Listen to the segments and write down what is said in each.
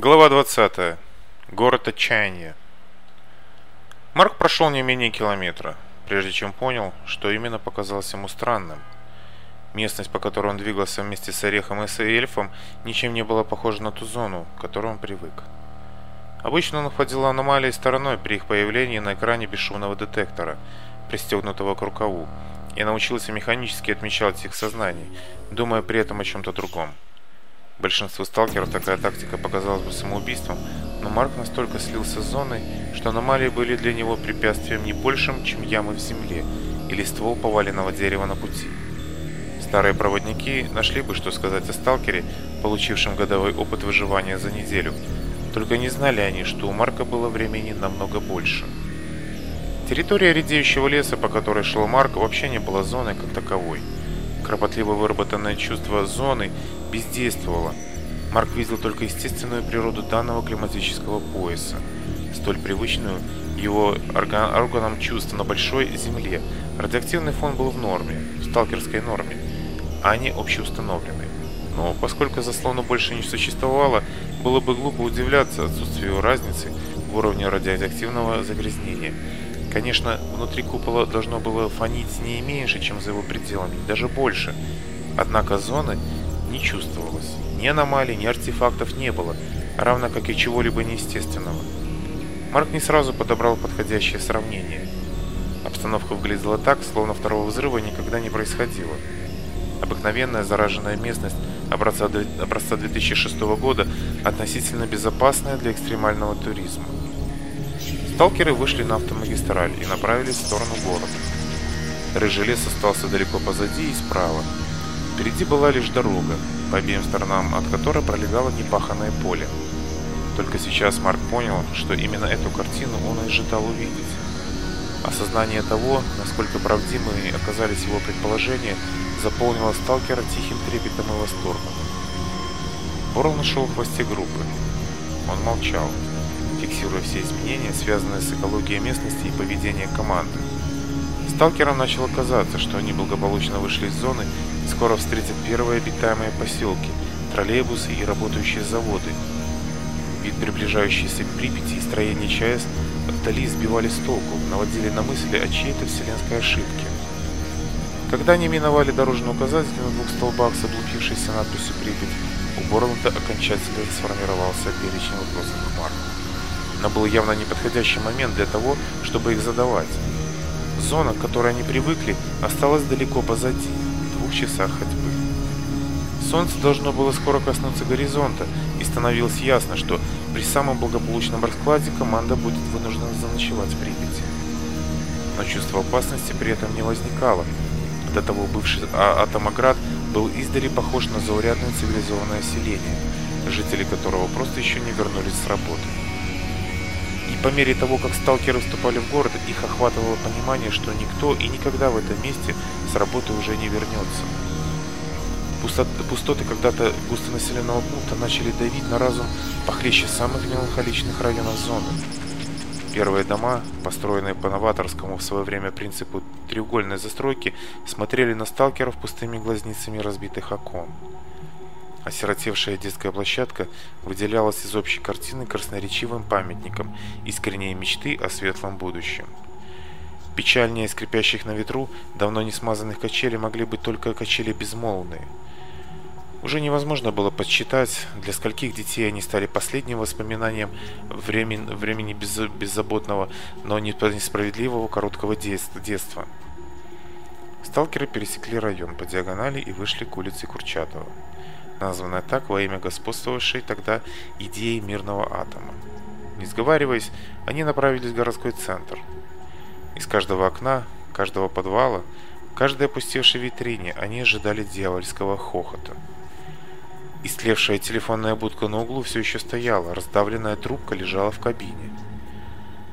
Глава 20. Город отчаяния. Марк прошел не менее километра, прежде чем понял, что именно показалось ему странным. Местность, по которой он двигался вместе с Орехом и с Эльфом, ничем не была похожа на ту зону, к которой он привык. Обычно он обходил аномалии стороной при их появлении на экране бесшумного детектора, пристегнутого к рукаву, и научился механически Большинству сталкеров такая тактика показалась бы самоубийством, но Марк настолько слился с зоной, что аномалии были для него препятствием не большим, чем ямы в земле или ствол поваленного дерева на пути. Старые проводники нашли бы, что сказать о сталкере, получившем годовой опыт выживания за неделю, только не знали они, что у Марка было времени намного больше. Территория редеющего леса, по которой шел Марк, вообще не была зоной как таковой. Кропотливо выработанное чувство зоны бездействовало. Марк видел только естественную природу данного климатического пояса, столь привычную его орган органам чувств на большой земле. Радиоактивный фон был в норме, в сталкерской норме, а не общеустановленный. Но поскольку заслона больше не существовало, было бы глупо удивляться отсутствию разницы в уровне радиоактивного загрязнения. Конечно, внутри купола должно было фонить не чувствовалось. Ни аномалий, ни артефактов не было, равно как и чего-либо неестественного. Марк не сразу подобрал подходящее сравнение. Обстановка выглядела так, словно второго взрыва никогда не происходило. Обыкновенная зараженная местность образца 2006 года относительно безопасная для экстремального туризма. Сталкеры вышли на автомагистраль и направились в сторону города. Рыжий лес остался далеко позади и справа, Впереди была лишь дорога, по обеим сторонам от которой пролегало непаханное поле. Только сейчас Марк понял, что именно эту картину он и ожидал увидеть. Осознание того, насколько правдивыми оказались его предположения, заполнило сталкера тихим трепетом и восторгом. Борлан нашел в хвосте группы. Он молчал, фиксируя все изменения, связанные с экологией местности и поведением команды. Сталкерам начало казаться, что они благополучно вышли из зоны Скоро встретят первые обитаемые поселки, троллейбусы и работающие заводы. Вид приближающейся Припяти и строение ЧАЭС вдали сбивали с толку, наводили на мысли о чьей-то вселенской ошибке. Когда они миновали дорожный указатель на двух столбах с облупившейся надписью «Припять», у Борланда окончательно сформировался перечень вопросов к Марку. Но был явно неподходящий момент для того, чтобы их задавать. Зона, к которой они привыкли, осталась далеко позади – часах ходьбы. Солнце должно было скоро коснуться горизонта, и становилось ясно, что при самом благополучном раскладе команда будет вынуждена заночевать в Припяти. Но чувство опасности при этом не возникало. До того бывший а, Атомоград был издали похож на заурядное цивилизованное селение, жители которого просто еще не вернулись с работы. По мере того, как сталкеры вступали в город, их охватывало понимание, что никто и никогда в этом месте с работы уже не вернется. Пустоты когда-то густонаселенного пункта начали давить на разум похлеще самых меланхоличных районов зоны. Первые дома, построенные по новаторскому в свое время принципу треугольной застройки, смотрели на сталкеров пустыми глазницами разбитых окон. Осиротевшая детская площадка выделялась из общей картины красноречивым памятником искренней мечты о светлом будущем. Печальнее скрипящих на ветру давно не смазанных качелей могли быть только качели безмолвные. Уже невозможно было подсчитать, для скольких детей они стали последним воспоминанием времени, времени без, беззаботного, но несправедливого короткого детства. Сталкеры пересекли район по диагонали и вышли к улице Курчатова названная так во имя господствовавшей тогда идеи мирного атома. Не сговариваясь, они направились в городской центр. Из каждого окна, каждого подвала, каждой опустевшей витрине они ожидали дьявольского хохота. Истлевшая телефонная будка на углу все еще стояла, раздавленная трубка лежала в кабине.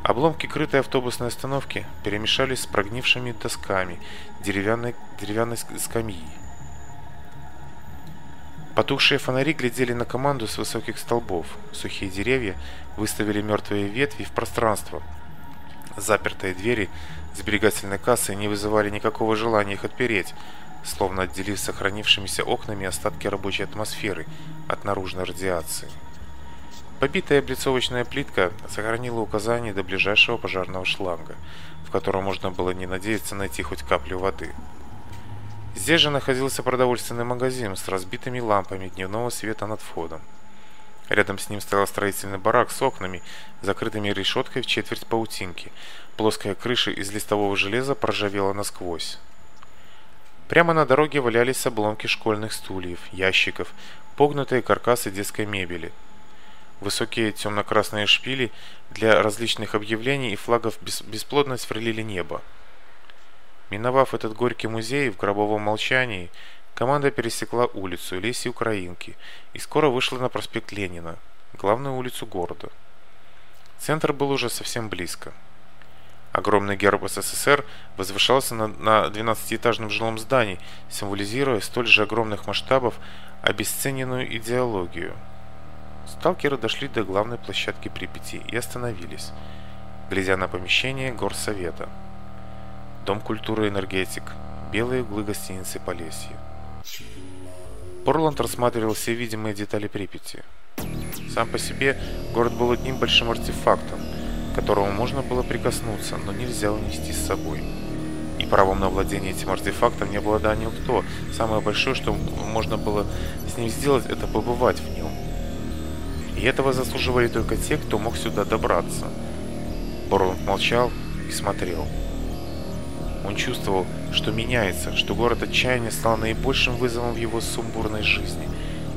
Обломки крытой автобусной остановки перемешались с прогнившими досками деревянной, деревянной скамьи. Потухшие фонари глядели на команду с высоких столбов. Сухие деревья выставили мертвые ветви в пространство. Запертые двери сберегательной кассы не вызывали никакого желания их отпереть, словно отделив сохранившимися окнами остатки рабочей атмосферы от наружной радиации. Побитая облицовочная плитка сохранила указания до ближайшего пожарного шланга, в котором можно было не надеяться найти хоть каплю воды. Здесь же находился продовольственный магазин с разбитыми лампами дневного света над входом. Рядом с ним стоял строительный барак с окнами, закрытыми решеткой в четверть паутинки. Плоская крыша из листового железа проржавела насквозь. Прямо на дороге валялись обломки школьных стульев, ящиков, погнутые каркасы детской мебели. Высокие темно-красные шпили для различных объявлений и флагов бесплодно сверлили небо. Миновав этот горький музей в гробовом молчании, команда пересекла улицу Леси Украинки и скоро вышла на проспект Ленина, главную улицу города. Центр был уже совсем близко. Огромный герб СССР возвышался на, на 12-этажном жилом здании, символизируя столь же огромных масштабов обесцененную идеологию. Сталкеры дошли до главной площадки Припяти и остановились, глядя на помещение горсовета. Дом культуры «Энергетик», белые углы гостиницы «Полесье». Порланд рассматривал все видимые детали Припяти. Сам по себе город был одним большим артефактом – к которому можно было прикоснуться, но нельзя унести с собой. И правом на владение этим артефактом не обладал никто. Самое большое, что можно было с ним сделать, это побывать в нем. И этого заслуживали только те, кто мог сюда добраться. Борланд молчал и смотрел. Он чувствовал, что меняется, что город отчаяния стал наибольшим вызовом в его сумбурной жизни.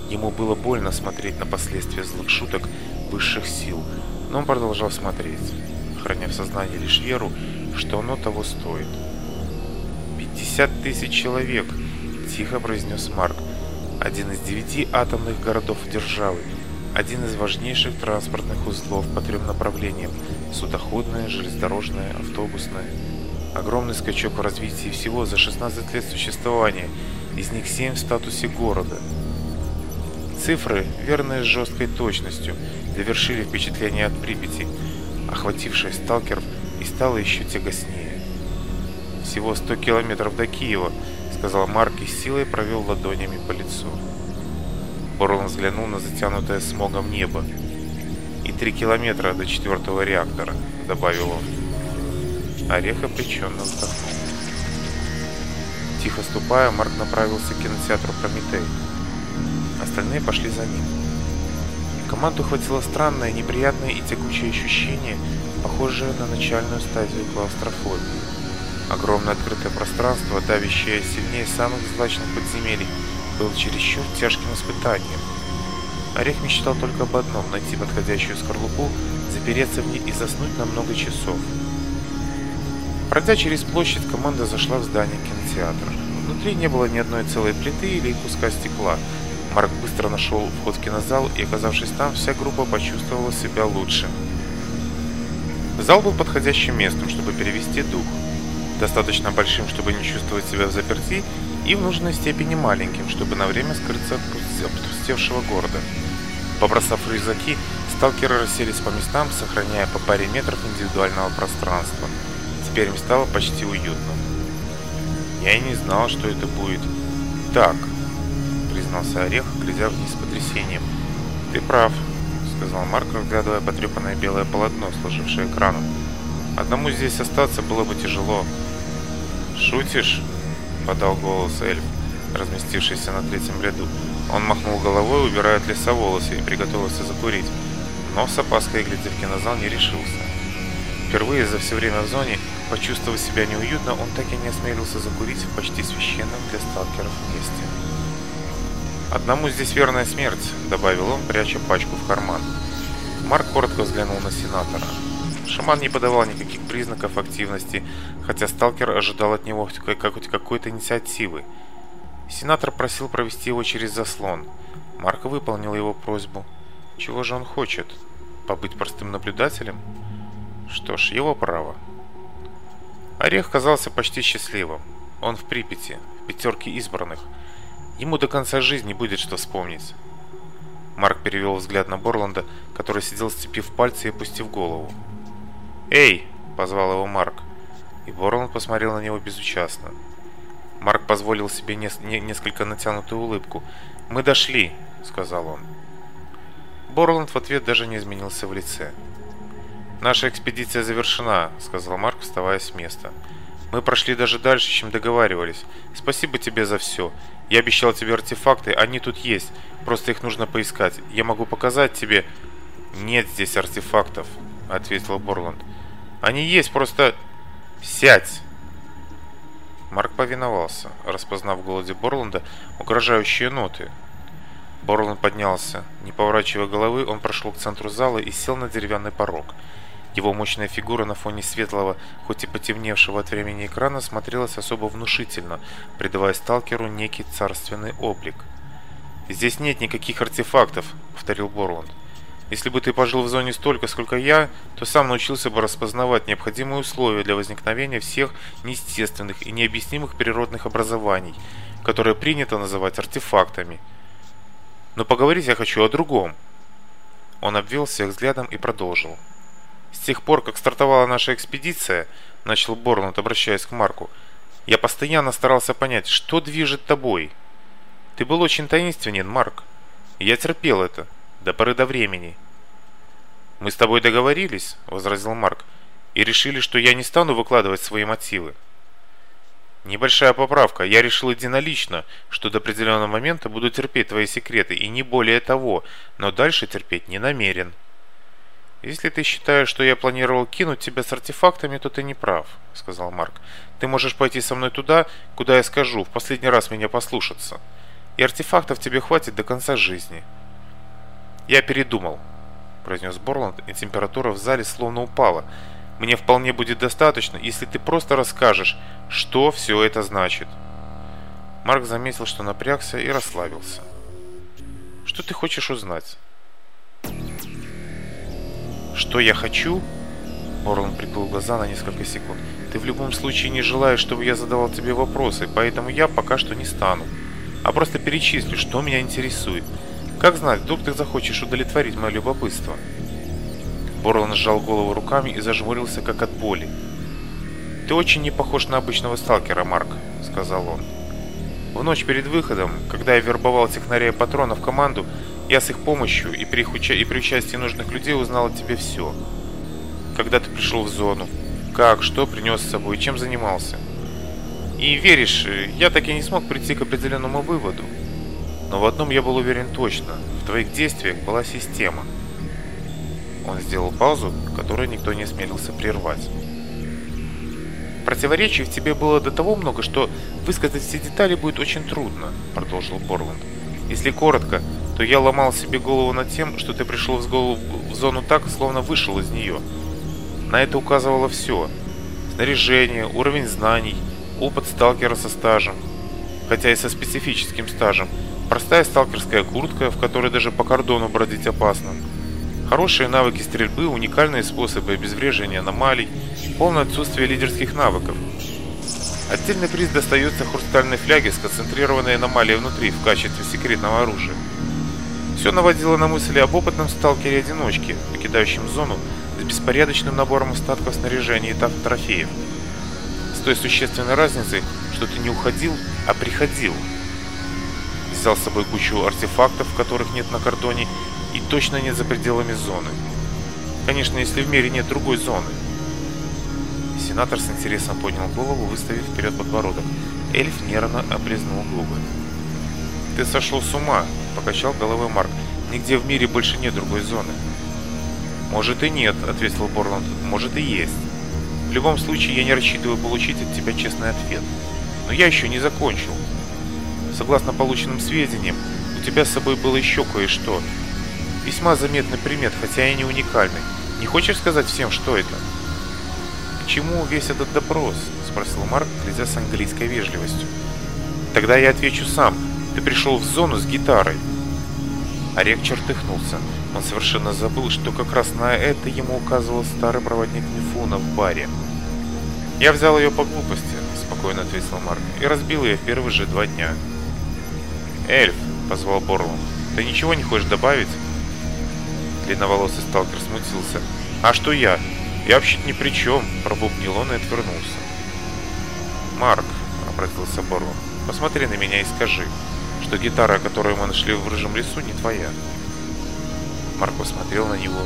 Ему было больно смотреть на последствия злых шуток высших сил, но он продолжал смотреть, храня в сознании лишь веру, что оно того стоит. «Пятьдесят тысяч человек!» – тихо произнес Марк. Один из девяти атомных городов державы, один из важнейших транспортных узлов по трем направлениям – судоходное, железнодорожное, автобусное – огромный скачок в развитии всего за 16 лет существования, из них 7 в статусе города. Цифры, верные с жесткой точностью, довершили впечатление от Припяти, охватившее сталкеров и стало еще тягостнее. «Всего 100 километров до Киева», — сказал Марк и силой провел ладонями по лицу. Борлон взглянул на затянутое смогом небо. «И три километра до четвертого реактора», — добавил он. Орех ореха причинного. Тихо ступая, Марк направился к кинотеатру «Прометей». Остальные пошли за ним. Команду хватило странное, неприятное и текучее ощущение, похожее на начальную стадию клаустрофобии. Огромное открытое пространство, давящее сильнее самых злачных подземелий, было чересчур тяжким испытанием. Орех мечтал только об одном – найти подходящую скорлупу, запереться в ней и заснуть на много часов – Пройдя через площадь, команда зашла в здание кинотеатра. Внутри не было ни одной целой плиты или куска стекла. Марк быстро нашел вход в кинозал, и оказавшись там, вся группа почувствовала себя лучше. Зал был подходящим местом, чтобы перевести дух. Достаточно большим, чтобы не чувствовать себя в заперти, и в нужной степени маленьким, чтобы на время скрыться от опустевшего города. Побросав рюкзаки, сталкеры расселись по местам, сохраняя по паре метров индивидуального пространства – Теперь им стало почти уютно. «Я и не знал, что это будет так», — признался Орех, глядя вниз с потрясением. «Ты прав», — сказал Марк, разглядывая потрепанное белое полотно, служившее экраном. «Одному здесь остаться было бы тяжело». «Шутишь?» — подал голос эльф, разместившийся на третьем ряду. Он махнул головой, убирая от леса волосы, и приготовился закурить. Но с опаской, глядя в кинозал, не решился. Впервые за все время в зоне Почувствовав себя неуютно, он так и не осмелился закурить в почти священном для сталкеров месте. «Одному здесь верная смерть», — добавил он, пряча пачку в карман. Марк коротко взглянул на сенатора. Шаман не подавал никаких признаков активности, хотя сталкер ожидал от него хоть какой-то инициативы. Сенатор просил провести его через заслон. Марк выполнил его просьбу. Чего же он хочет? Побыть простым наблюдателем? Что ж, его право. Орех казался почти счастливым. Он в Припяти, в пятерке избранных – Ему до конца жизни будет что вспомнить. Марк перевел взгляд на Борланда, который сидел сцепив пальцы и опустив голову. «Эй!» – позвал его Марк. И Борланд посмотрел на него безучастно. Марк позволил себе нес- не- несколько Наша экспедиция завершена», — сказал Марк, вставая с места. «Мы прошли даже дальше, чем договаривались. Спасибо тебе за все. Я обещал тебе артефакты, они тут есть. Просто их нужно поискать. Я могу показать тебе...» «Нет здесь артефактов», — ответил Борланд. «Они есть, просто... сядь!» Марк повиновался, распознав в голоде Борланда угрожающие ноты. Борланд поднялся. Не поворачивая головы, он прошел к центру зала и сел на деревянный порог — Его мощная фигура на фоне светлого, хоть и потемневшего от времени экрана, смотрелась особо внушительно, придавая сталкеру некий царственный облик. «Здесь нет никаких артефактов», — повторил Борланд. «Если бы ты пожил в зоне столько, сколько я, то сам научился бы распознавать необходимые условия для возникновения всех неестественных и необъяснимых природных образований, которые принято называть артефактами». Но поговорить я хочу о другом. Он обвел всех взглядом и продолжил. С тех пор, как стартовала наша экспедиция, начал Борнут, обращаясь к Марку, я постоянно старался понять, что движет тобой. Ты был очень таинственен, Марк. я терпел это, до поры до времени. Мы с тобой договорились, возразил Марк, и решили, что я не стану выкладывать свои мотивы. Небольшая поправка. Я решил единолично, что до определенного момента буду терпеть твои секреты, и не более того, но дальше терпеть не намерен. Если ты считаешь, что я планировал кинуть тебя с артефактами, то ты не прав, сказал Марк. Ты можешь пойти со мной туда, куда я скажу, в последний раз меня послушаться. И артефактов тебе хватит до конца жизни. Я передумал, произнес Борланд, и температура в зале словно упала. Мне вполне будет достаточно, если ты просто расскажешь, что все это значит. Марк заметил, что напрягся и Что я хочу Ворон прикрыл глаза на несколько секунд. Ты в любом случае не желаешь, чтобы я задавал тебе вопросы, поэтому я пока что не стану. А просто перечислю, что меня интересует. Как знать, вдруг ты захочешь удовлетворить мое любопытство. Борлан сжал голову руками и зажмурился, как от боли. «Ты очень не похож на обычного сталкера, Марк», — сказал он. «В ночь перед выходом, когда я вербовал технаря и патрона в команду, я с их помощью и при, их уча... и при участии нужных людей узнал о тебе все. Когда ты пришел в зону, как, что принес с собой, чем занимался. И веришь, я так и не смог прийти к определенному выводу. Но в одном я был уверен точно. В твоих действиях была система. Он сделал паузу, которую никто не осмелился прервать. «Противоречий в тебе было до того много, что высказать все детали будет очень трудно», — продолжил Борланд. «Если коротко, то я ломал себе голову над тем, что ты пришел в, голову, в зону так, словно вышел из нее. На это указывало все. Снаряжение, уровень знаний, опыт сталкера со стажем, хотя и со специфическим стажем, простая сталкерская куртка, в которой даже по кордону бродить опасно, Хорошие навыки стрельбы, уникальные способы обезвреживания аномалий, полное отсутствие лидерских навыков. Отдельный приз достается хрустальной фляге с концентрированной аномалией внутри в качестве секретного оружия. Все наводило на мысли об опытном сталкере-одиночке, покидающем зону с беспорядочным набором остатков снаряжения и так трофеев. С той существенной разницей, что ты не уходил, а приходил. Взял с собой кучу артефактов, которых нет на кордоне и точно нет за пределами зоны. Конечно, если в мире нет другой зоны. Сенатор с интересом поднял голову, выставив вперед подбородок. Эльф нервно облизнул губы. «Ты сошел с ума!» Покачал головой Марк. Нигде в мире больше нет другой зоны. Может и нет, ответил Борланд. Может и есть. В любом случае я не рассчитываю получить от тебя честный ответ. Но я еще не закончил. Согласно полученным сведениям, у тебя с собой было еще кое-что. Весьма заметный примет, хотя и не уникальный. Не хочешь сказать всем, что это? К чему весь этот допрос? Спросил Марк, глядя с английской вежливостью. Тогда я отвечу сам. Ты пришел в зону с гитарой. Орек а чертыхнулся. Он совершенно забыл, что как раз на это ему указывал старый проводник Мифуна в баре. «Я взял ее по глупости», — спокойно ответил Марк, — «и разбил ее в первые же два дня». «Эльф», — позвал Борлум, — «ты ничего не хочешь добавить?» Длинноволосый сталкер смутился. «А что я? Я вообще-то ни при чем», — пробубнил он и отвернулся. «Марк», — обратился Борлум, — «посмотри на меня и скажи, что гитара, которую мы нашли в рыжем лесу, не твоя. Марк посмотрел на него.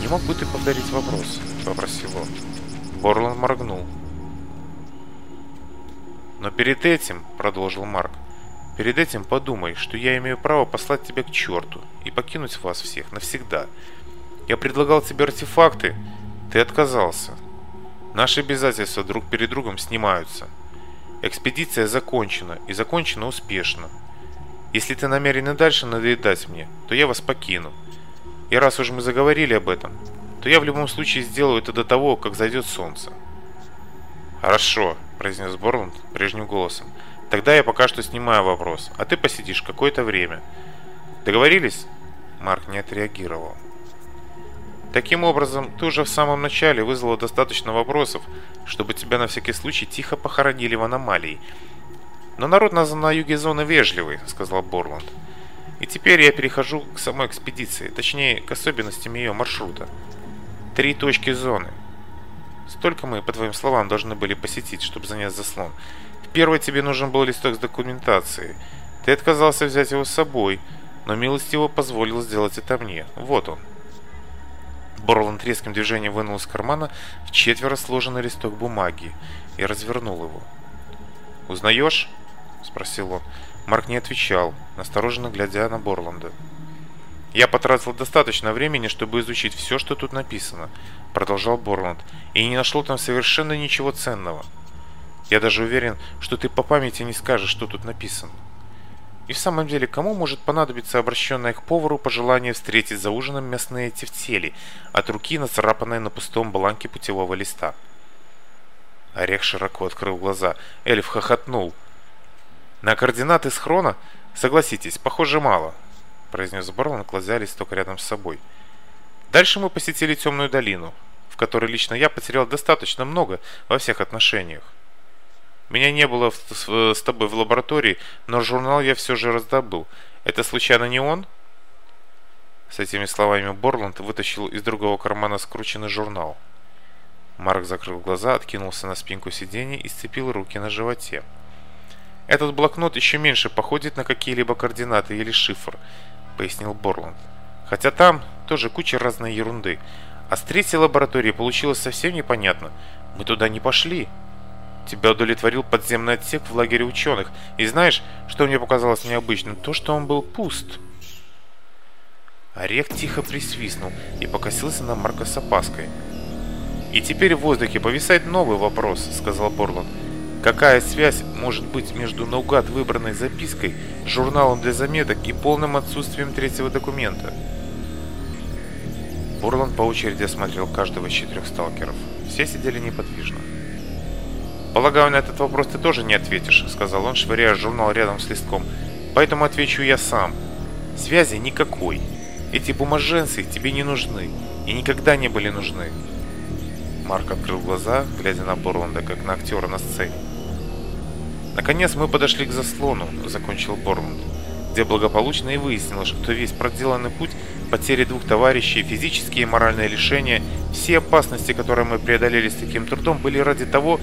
«Не мог бы ты повторить вопрос?» – попросил он. Борланд моргнул. «Но перед этим», – продолжил Марк, – «перед этим подумай, что я имею право послать тебя к черту и покинуть вас всех навсегда. Я предлагал тебе артефакты, ты отказался. Наши обязательства друг перед другом снимаются». Экспедиция закончена, и закончена успешно. Если ты намерен и дальше надоедать мне, то я вас покину. И раз уж мы заговорили об этом, то я в любом случае сделаю это до того, как зайдет солнце. Хорошо, произнес Борланд прежним голосом. Тогда я пока что снимаю вопрос, а ты посидишь какое-то время. Договорились? Марк не отреагировал. Таким образом, ты уже в самом начале вызвала достаточно вопросов, чтобы тебя на всякий случай тихо похоронили в аномалии. Но народ на на юге зоны вежливый, сказал Борланд. И теперь я перехожу к самой экспедиции, точнее, к особенностям ее маршрута. Три точки зоны. Столько мы, по твоим словам, должны были посетить, чтобы занять заслон. В Первый тебе нужен был листок с документацией. Ты отказался взять его с собой, но милость его позволила сделать это мне. Вот он. Борланд резким движением вынул из кармана четверо сложенный листок бумаги и развернул его. «Узнаешь?» – спросил он. Марк не отвечал, настороженно глядя на Борланда. «Я потратил достаточно времени, чтобы изучить все, что тут написано», – продолжал Борланд, – «и не нашел там совершенно ничего ценного. Я даже уверен, что ты по памяти не скажешь, что тут написано». И в самом деле, кому может понадобиться обращенное к повару пожелание встретить за ужином мясные тефтели от руки, нацарапанной на пустом бланке путевого листа? Орех широко открыл глаза. Эльф хохотнул. «На координаты схрона? Согласитесь, похоже, мало», — произнес Барлан, кладя листок рядом с собой. «Дальше мы посетили темную долину, в которой лично я потерял достаточно много во всех отношениях. Меня не было в, с тобой в лаборатории, но журнал я все же раздобыл. Это случайно не он?» С этими словами Борланд вытащил из другого кармана скрученный журнал. Марк закрыл глаза, откинулся на спинку сиденья и сцепил руки на животе. «Этот блокнот еще меньше походит на какие-либо координаты или шифр», — пояснил Борланд. «Хотя там тоже куча разной ерунды. Тебя удовлетворил подземный отсек в лагере ученых. И знаешь, что мне показалось необычным? То, что он был пуст. Орех а тихо присвистнул и покосился на Марка с опаской. «И теперь в воздухе повисает новый вопрос», — сказал Борланд. «Какая связь может быть между наугад выбранной запиской, журналом для заметок и полным отсутствием третьего документа?» Борланд по очереди осмотрел каждого из четырех сталкеров. Все сидели неподвижно полагаю, на этот вопрос ты тоже не ответишь», — сказал он, швыряя журнал рядом с листком. «Поэтому отвечу я сам. Связи никакой. Эти бумаженцы тебе не нужны и никогда не были нужны». Марк открыл глаза, глядя на Борланда, как на актера на сцене. «Наконец мы подошли к заслону», — закончил Борланд, где благополучно и выяснилось, что весь проделанный путь, потери двух товарищей, физические и моральные лишения, все опасности, которые мы преодолели с таким трудом, были ради того,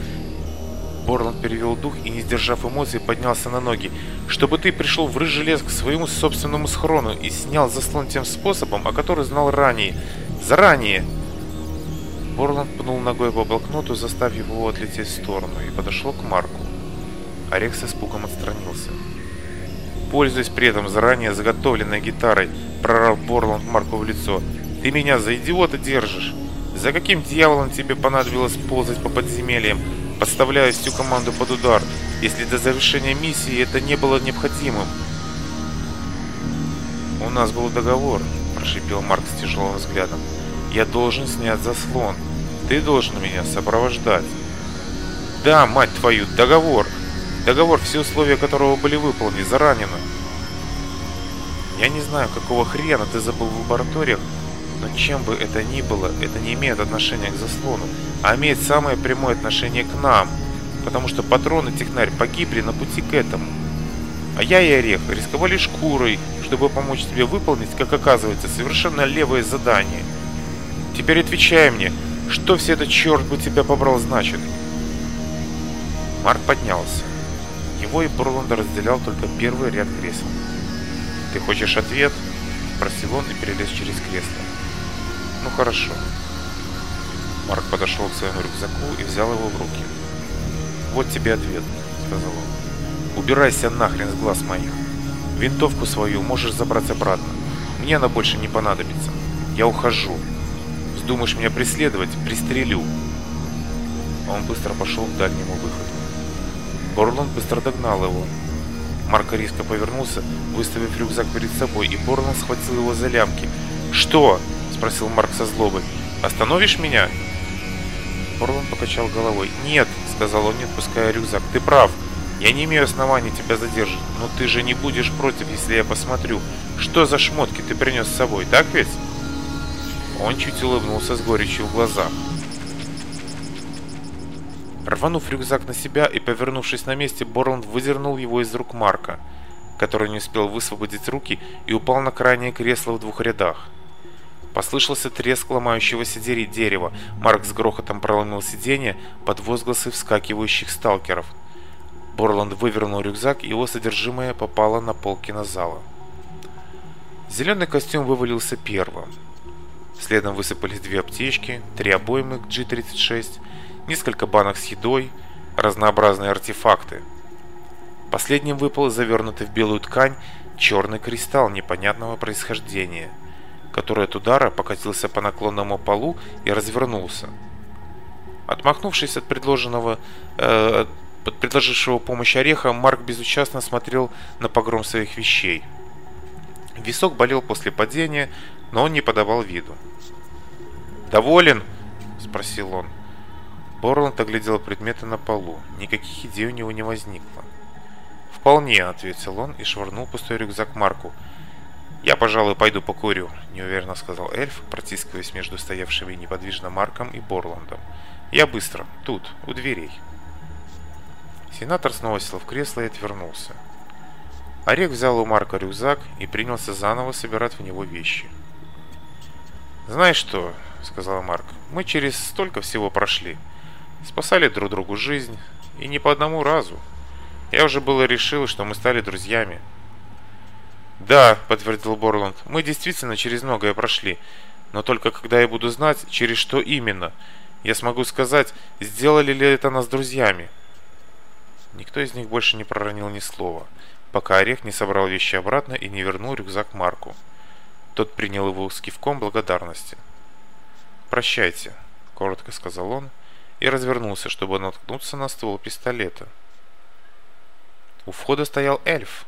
Борланд перевел дух и, не сдержав эмоций, поднялся на ноги. Чтобы ты пришел в рыжий лес к своему собственному схрону и снял заслон тем способом, о котором знал ранее. Заранее! Борланд пнул ногой по блокноту, заставив его отлететь в сторону, и подошел к Марку. Орех с испугом отстранился. «Пользуясь при этом заранее заготовленной гитарой», — прорал Борланд Марку в лицо. «Ты меня за идиота держишь! За каким дьяволом тебе понадобилось ползать по подземельям?» Подставляя всю команду под удар, если до завершения миссии это не было необходимым. «У нас был договор», – прошипел Марк с тяжелым взглядом. «Я должен снять заслон. Ты должен меня сопровождать». «Да, мать твою, договор! Договор, все условия которого были выполнены, заранено!» «Я не знаю, какого хрена ты забыл в лабораториях, но чем бы это ни было, это не имеет отношения к заслону, а имеет самое прямое отношение к нам, потому что патроны технарь погибли на пути к этому. А я и Орех рисковали шкурой, чтобы помочь тебе выполнить, как оказывается, совершенно левое задание. Теперь отвечай мне, что все это черт бы тебя побрал значит? Марк поднялся. Его и Борланда разделял только первый ряд кресел. «Ты хочешь ответ?» – спросил он и перелез через кресло. Ну хорошо. Марк подошел к своему рюкзаку и взял его в руки. Вот тебе ответ, сказал он. Убирайся нахрен с глаз моих. Винтовку свою можешь забрать обратно. Мне она больше не понадобится. Я ухожу. Вздумаешь меня преследовать, пристрелю. Он быстро пошел к дальнему выходу. Борлон быстро догнал его. Марк резко повернулся, выставив рюкзак перед собой, и Борлон схватил его за лямки. «Что?» — спросил Марк со злобой. «Остановишь меня?» Орлан покачал головой. «Нет», — сказал он, не отпуская рюкзак. «Ты прав. Я не имею оснований тебя задержать. Но ты же не будешь против, если я посмотрю, что за шмотки ты принес с собой, так ведь?» Он чуть улыбнулся с горечью в глазах. Рванув рюкзак на себя и повернувшись на месте, Борланд выдернул его из рук Марка, который не успел высвободить руки и упал на крайнее кресло в двух рядах. Послышался треск ломающегося дерева. Марк с грохотом проломил сиденье под возгласы вскакивающих сталкеров. Борланд вывернул рюкзак, и его содержимое попало на пол кинозала. Зеленый костюм вывалился первым. Следом высыпались две аптечки, три обоймы G36, несколько банок с едой, разнообразные артефакты. Последним выпал завернутый в белую ткань черный кристалл непонятного происхождения – который от удара покатился по наклонному полу и развернулся. Отмахнувшись от предложенного, э, от предложившего помощь ореха, Марк безучастно смотрел на погром своих вещей. Висок болел после падения, но он не подавал виду. «Доволен?» – спросил он. Борланд оглядел предметы на полу. Никаких идей у него не возникло. «Вполне», – ответил он и швырнул пустой рюкзак Марку – «Я, пожалуй, пойду покурю», — неуверенно сказал эльф, протискиваясь между стоявшими неподвижно Марком и Борландом. «Я быстро. Тут, у дверей». Сенатор снова сел в кресло и отвернулся. Орех взял у Марка рюкзак и принялся заново собирать в него вещи. «Знаешь что?» — сказал Марк. «Мы через столько всего прошли спасали друг другу жизнь, и не по одному разу. Я уже было решил, что мы стали друзьями. Да, подтвердил Борланд. Мы действительно через многое прошли. Но только когда я буду знать, через что именно, я смогу сказать, сделали ли это нас друзьями. Никто из них больше не проронил ни слова, пока Орех не собрал вещи обратно и не вернул рюкзак Марку. Тот принял его с кивком благодарности. «Прощайте», — коротко сказал он, и развернулся, чтобы наткнуться на ствол пистолета. У входа стоял эльф,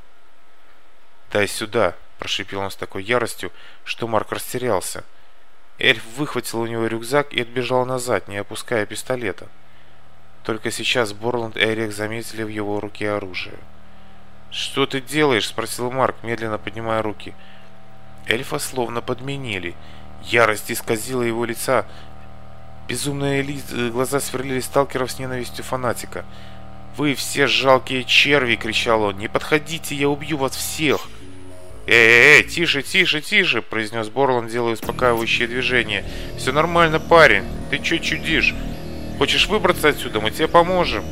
«Дай сюда!» – прошипел он с такой яростью, что Марк растерялся. Эльф выхватил у него рюкзак и отбежал назад, не опуская пистолета. Только сейчас Борланд и Эрик заметили в его руке оружие. «Что ты делаешь?» – спросил Марк, медленно поднимая руки. Эльфа словно подменили. Ярость исказила его лица. Безумные лиц... Э, глаза сверлили сталкеров с ненавистью фанатика – «Вы все жалкие черви!» — кричал он. «Не подходите, я убью вас всех!» Э, э, э, тише, тише, тише!» — произнес Борланд, делая успокаивающее движение. «Все нормально, парень. Ты чё чудишь? Хочешь выбраться отсюда? Мы тебе поможем!»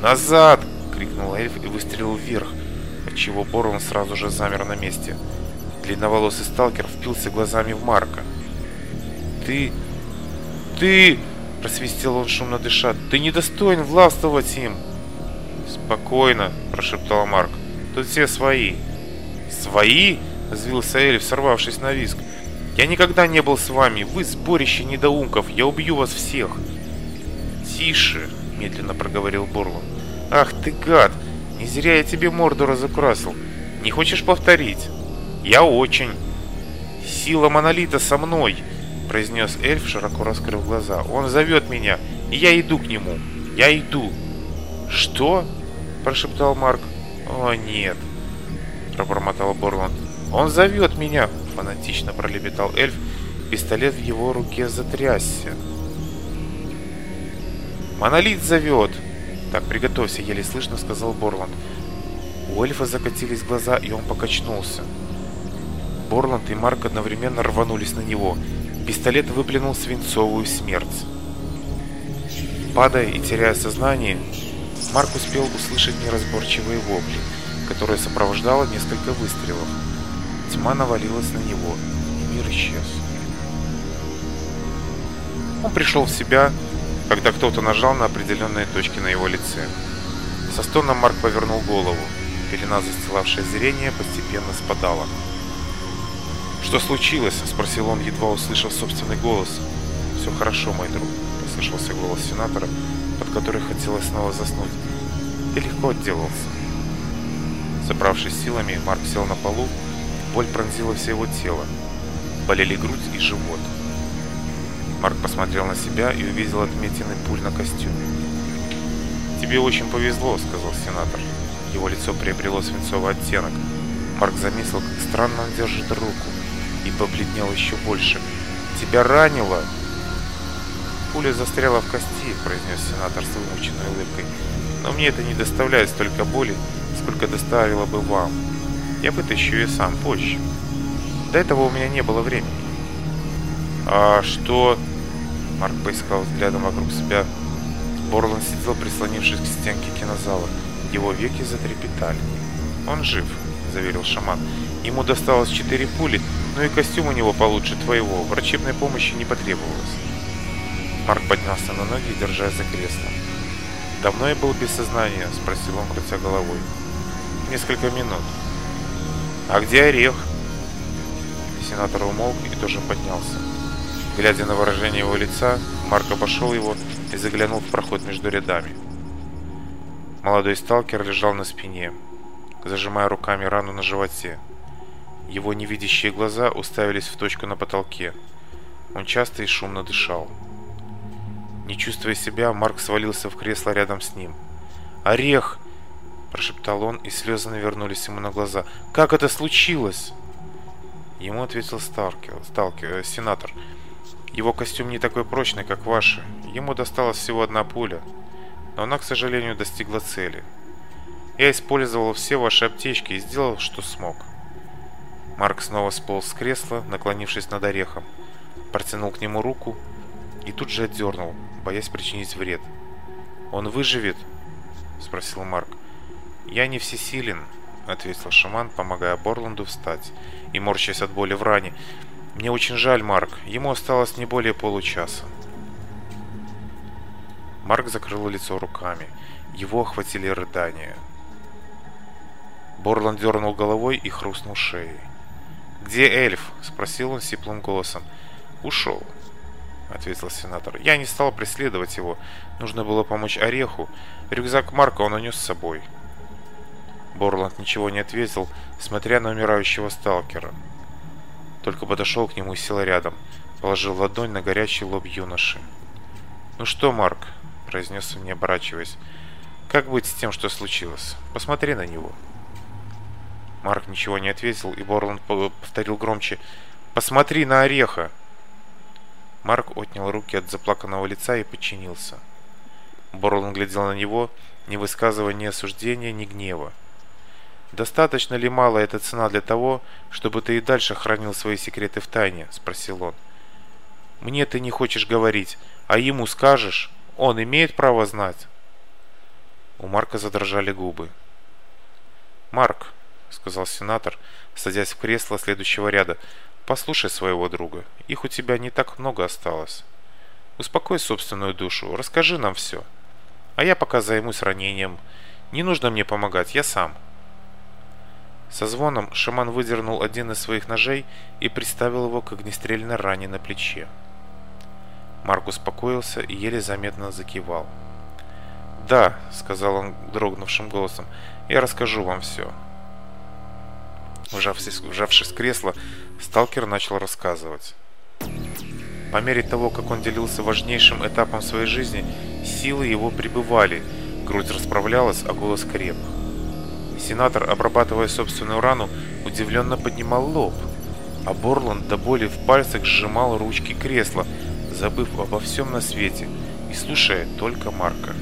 «Назад!» — крикнул эльф и выстрелил вверх, отчего Борланд сразу же замер на месте. Длинноволосый сталкер впился глазами в Марка. «Ты... ты...» — просвистел он шумно дыша. «Ты недостоин властвовать им!» «Спокойно», – прошептал Марк. «Тут все свои». «Свои?» – взвился Эльф, сорвавшись на виск. «Я никогда не был с вами. Вы сборище недоумков. Я убью вас всех». «Тише», – медленно проговорил Борлон. «Ах ты гад! Не зря я тебе морду разукрасил. Не хочешь повторить?» «Я очень». «Сила Монолита со мной», – произнес эльф, широко раскрыв глаза. «Он зовет меня, и я иду к нему. Я иду». «Что?» прошептал Марк. «О, нет!» – пробормотал Борланд. «Он зовет меня!» – фанатично пролепетал эльф. Пистолет в его руке затрясся. «Монолит зовет!» «Так, приготовься!» – еле слышно сказал Борланд. У эльфа закатились глаза, и он покачнулся. Борланд и Марк одновременно рванулись на него. Пистолет выплюнул свинцовую смерть. Падая и теряя сознание, Марк успел услышать неразборчивые вопли, которые сопровождало несколько выстрелов. Тьма навалилась на него, и мир исчез. Он пришел в себя, когда кто-то нажал на определенные точки на его лице. Со стоном Марк повернул голову. Пелена, застилавшая зрение, постепенно спадала. «Что случилось?» – спросил он, едва услышав собственный голос. «Все хорошо, мой друг», – послышался голос сенатора – от которой хотелось снова заснуть, и легко отделался. Собравшись силами, Марк сел на полу, боль пронзила все его тело. Болели грудь и живот. Марк посмотрел на себя и увидел отметины пуль на костюме. «Тебе очень повезло», — сказал сенатор. Его лицо приобрело свинцовый оттенок. Марк заметил, как странно он держит руку, и побледнел еще больше. «Тебя ранило!» пуля застряла в кости», — произнес сенатор с вымученной улыбкой. «Но мне это не доставляет столько боли, сколько доставило бы вам. Я потащу ее сам позже. До этого у меня не было времени». «А что?» — Марк поискал взглядом вокруг себя. Борланд сидел, прислонившись к стенке кинозала. Его веки затрепетали. «Он жив», — заверил шаман. «Ему досталось четыре пули, но и костюм у него получше твоего. Врачебной помощи не потребовалось». Марк поднялся на ноги, держась за кресло. «Давно я был без сознания?» – спросил он, крутя головой. «Несколько минут». «А где орех?» Сенатор умолк и тоже поднялся. Глядя на выражение его лица, Марк обошел его и заглянул в проход между рядами. Молодой сталкер лежал на спине, зажимая руками рану на животе. Его невидящие глаза уставились в точку на потолке. Он часто и шумно дышал. Не чувствуя себя, Марк свалился в кресло рядом с ним. «Орех!» – прошептал он, и слезы навернулись ему на глаза. «Как это случилось?» Ему ответил сталкер, сталкер, э, сенатор – его костюм не такой прочный, как ваши. Ему досталась всего одна пуля, но она, к сожалению, достигла цели. Я использовал все ваши аптечки и сделал, что смог. Марк снова сполз с кресла, наклонившись над орехом, И тут же отдернул, боясь причинить вред. «Он выживет?» – спросил Марк. «Я не всесилен», – ответил шаман, помогая Борланду встать и морщась от боли в ране. «Мне очень жаль, Марк. Ему осталось не более получаса». Марк закрыл лицо руками. Его охватили рыдания. Борланд дернул головой и хрустнул шеей. «Где эльф?» – спросил он сиплым голосом. «Ушел», ответил сенатор. «Я не стал преследовать его. Нужно было помочь Ореху. Рюкзак Марка он унес с собой». Борланд ничего не ответил, смотря на умирающего сталкера – только подошел к нему и сел рядом, положил ладонь на горячий лоб юноши. «Ну что, Марк?» – произнес он, не оборачиваясь. «Как быть с тем, что случилось? Посмотри на него». Марк ничего не ответил, и Борланд повторил громче «Посмотри на ореха!» Марк отнял руки от заплаканного лица и подчинился. Борланд глядел на него, не высказывая ни осуждения, ни гнева. «Достаточно ли мало эта цена для того, чтобы ты и дальше хранил свои секреты в тайне?» – спросил он. «Мне ты не хочешь говорить, а ему скажешь? Он имеет право знать?» У Марка задрожали губы. «Марк», — сказал сенатор, садясь в кресло следующего ряда, — «послушай своего друга. Их у тебя не так много осталось. Успокой собственную душу, расскажи нам все. А я пока займусь ранением. Не нужно мне помогать, я Вжавшись с кресла, сталкер начал рассказывать. По мере того, как он делился важнейшим этапом своей жизни, силы его пребывали, грудь расправлялась, а голос креп. Сенатор, обрабатывая собственную рану, удивленно поднимал лоб, а Борланд до боли в пальцах сжимал ручки кресла, забыв обо всем на свете и слушая только Марка.